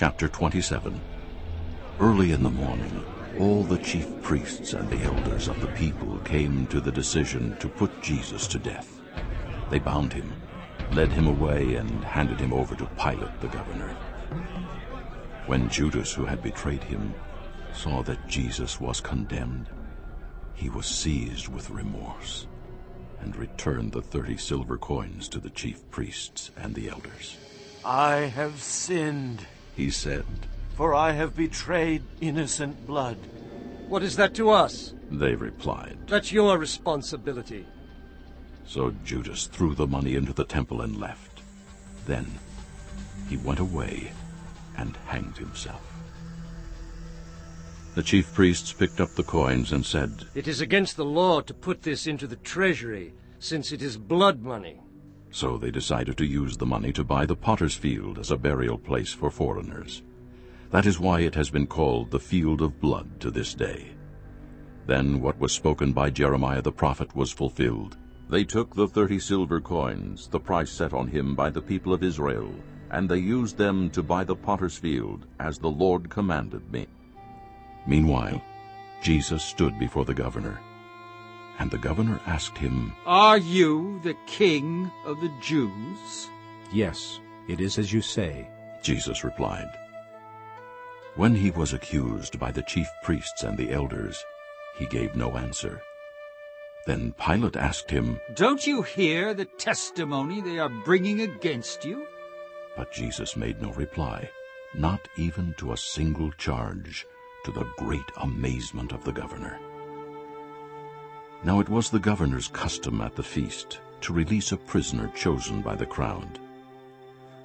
Chapter 27 Early in the morning, all the chief priests and the elders of the people came to the decision to put Jesus to death. They bound him, led him away, and handed him over to Pilate the governor. When Judas, who had betrayed him, saw that Jesus was condemned, he was seized with remorse and returned the thirty silver coins to the chief priests and the elders. I have sinned, He said. for I have betrayed innocent blood. What is that to us? They replied. That's your responsibility. So Judas threw the money into the temple and left. Then he went away and hanged himself. The chief priests picked up the coins and said, It is against the law to put this into the treasury, since it is blood money. So they decided to use the money to buy the potter's field as a burial place for foreigners. That is why it has been called the Field of Blood to this day. Then what was spoken by Jeremiah the prophet was fulfilled. They took the thirty silver coins, the price set on him by the people of Israel, and they used them to buy the potter's field, as the Lord commanded me. Meanwhile, Jesus stood before the governor, and the governor asked him, Are you the king of the Jews? Yes, it is as you say. Jesus replied. When he was accused by the chief priests and the elders, he gave no answer. Then Pilate asked him, Don't you hear the testimony they are bringing against you? but Jesus made no reply, not even to a single charge, to the great amazement of the governor. Now it was the governor's custom at the feast to release a prisoner chosen by the crowd.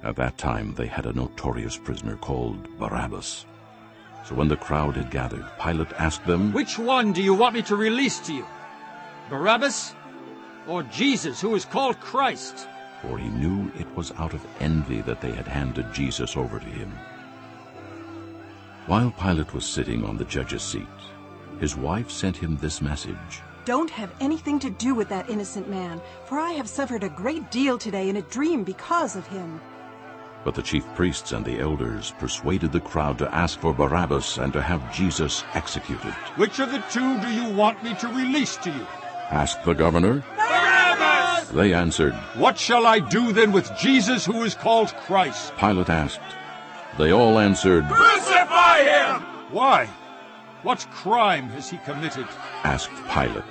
At that time they had a notorious prisoner called Barabbas. So when the crowd had gathered, Pilate asked them, Which one do you want me to release to you? Barabbas or Jesus, who is called Christ? for he knew it was out of envy that they had handed Jesus over to him. While Pilate was sitting on the judge's seat, his wife sent him this message. Don't have anything to do with that innocent man, for I have suffered a great deal today in a dream because of him. But the chief priests and the elders persuaded the crowd to ask for Barabbas and to have Jesus executed. Which of the two do you want me to release to you? asked the governor. Barabbas! They answered. What shall I do then with Jesus, who is called Christ? Pilate asked. They all answered, Crucify him! Why? What crime has he committed? asked Pilate.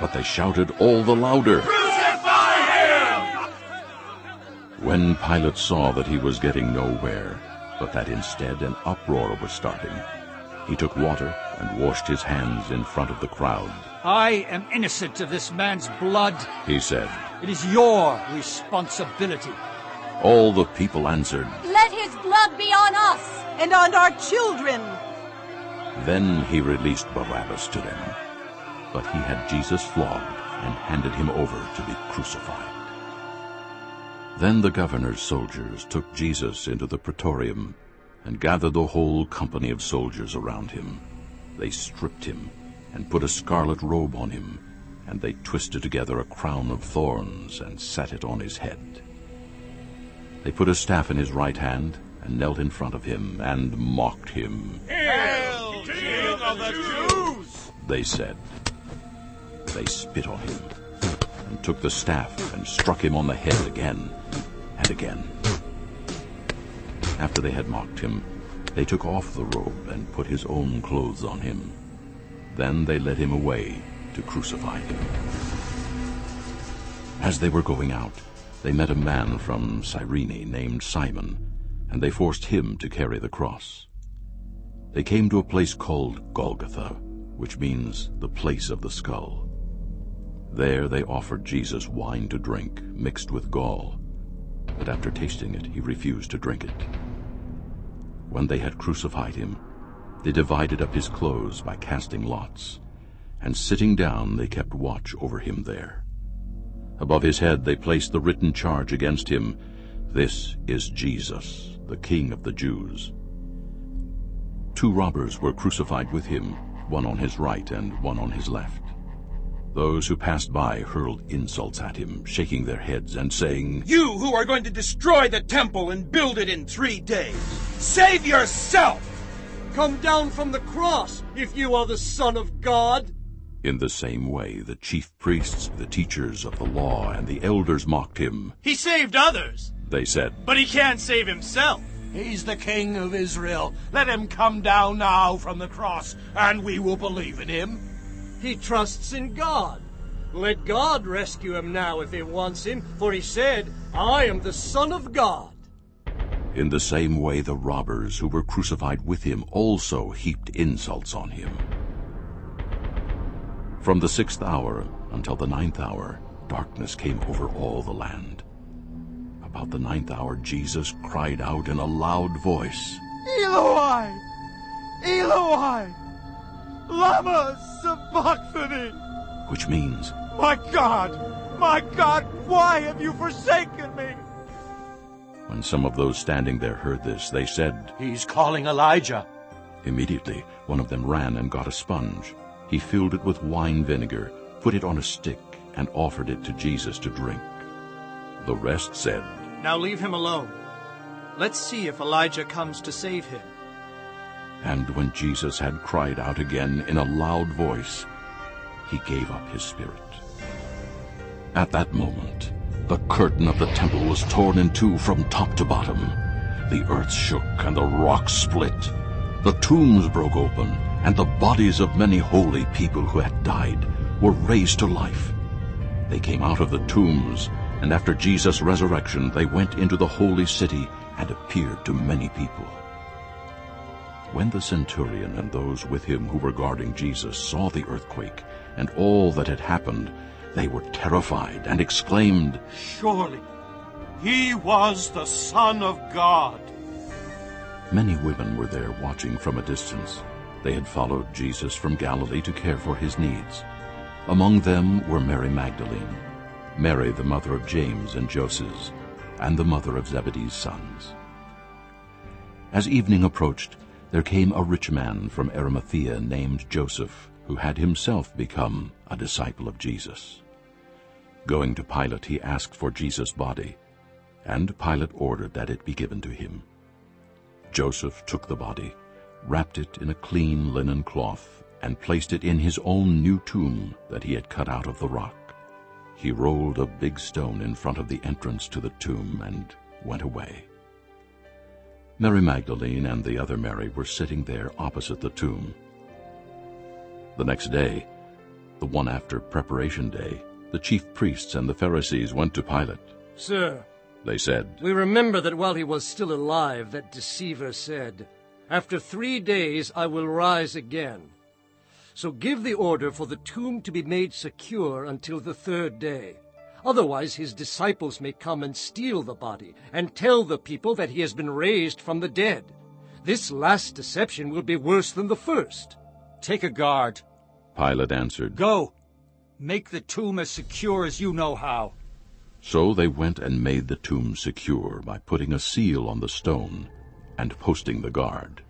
But they shouted all the louder. Crucify him! When Pilate saw that he was getting nowhere, but that instead an uproar was starting, he took water and washed his hands in front of the crowd. I am innocent of this man's blood. He said, It is your responsibility. All the people answered. Let his blood be on us. And on our children! Then he released Barabbas to them. But he had Jesus flogged and handed him over to be crucified. Then the governor's soldiers took Jesus into the praetorium and gathered the whole company of soldiers around him. They stripped him and put a scarlet robe on him, and they twisted together a crown of thorns and set it on his head. They put a staff in his right hand and knelt in front of him and mocked him. Hail, King of the Jews! they said. They spit on him and took the staff and struck him on the head again and again. After they had mocked him, they took off the robe and put his own clothes on him. Then they led him away to crucify him. As they were going out, they met a man from Cyrene named Simon, and they forced him to carry the cross. They came to a place called Golgotha, which means the place of the skull. There they offered Jesus wine to drink, mixed with gall, but after tasting it, he refused to drink it. When they had crucified him, they divided up his clothes by casting lots, and sitting down they kept watch over him there. Above his head they placed the written charge against him, This is Jesus, the King of the Jews. Two robbers were crucified with him, one on his right and one on his left. Those who passed by hurled insults at him, shaking their heads and saying, You who are going to destroy the temple and build it in three days, Save yourself! Come down from the cross if you are the Son of God. In the same way, the chief priests, the teachers of the law, and the elders mocked him. He saved others, They said, but he can't save himself. He's the king of Israel. Let him come down now from the cross, and we will believe in him. He trusts in God. Let God rescue him now if he wants him, for he said, I am the Son of God. In the same way, the robbers who were crucified with him also heaped insults on him. From the sixth hour until the ninth hour, darkness came over all the land. About the ninth hour, Jesus cried out in a loud voice, Eloi! Eloi! Lama sabachthani! which means, My God! My God! Why have you forsaken me? When some of those standing there heard this, they said, He's calling Elijah. Immediately one of them ran and got a sponge. He filled it with wine vinegar, put it on a stick, and offered it to Jesus to drink. The rest said, Now leave him alone. Let's see if Elijah comes to save him. And when Jesus had cried out again in a loud voice, he gave up his spirit. At that moment, the curtain of the temple was torn in two from top to bottom. The earth shook and the rocks split. The tombs broke open, and the bodies of many holy people who had died were raised to life. They came out of the tombs, and after Jesus' resurrection they went into the holy city and appeared to many people. When the centurion and those with him who were guarding Jesus saw the earthquake and all that had happened, they were terrified and exclaimed, Surely he was the Son of God. Many women were there watching from a distance. They had followed Jesus from Galilee to care for his needs. Among them were Mary Magdalene, Mary the mother of James and Joses, and the mother of Zebedee's sons. As evening approached, there came a rich man from Arimathea named Joseph, who had himself become a disciple of Jesus. Going to Pilate, he asked for Jesus' body, and Pilate ordered that it be given to him. Joseph took the body, wrapped it in a clean linen cloth, and placed it in his own new tomb that he had cut out of the rock. He rolled a big stone in front of the entrance to the tomb and went away. Mary Magdalene and the other Mary were sitting there opposite the tomb. The next day, the one after Preparation Day, the chief priests and the Pharisees went to Pilate. Sir, They said, we remember that while he was still alive, that deceiver said, After three days I will rise again. So give the order for the tomb to be made secure until the third day. Otherwise his disciples may come and steal the body, and tell the people that he has been raised from the dead. This last deception will be worse than the first. Take a guard. Pilate answered, Go. Make the tomb as secure as you know how. So they went and made the tomb secure by putting a seal on the stone and posting the guard.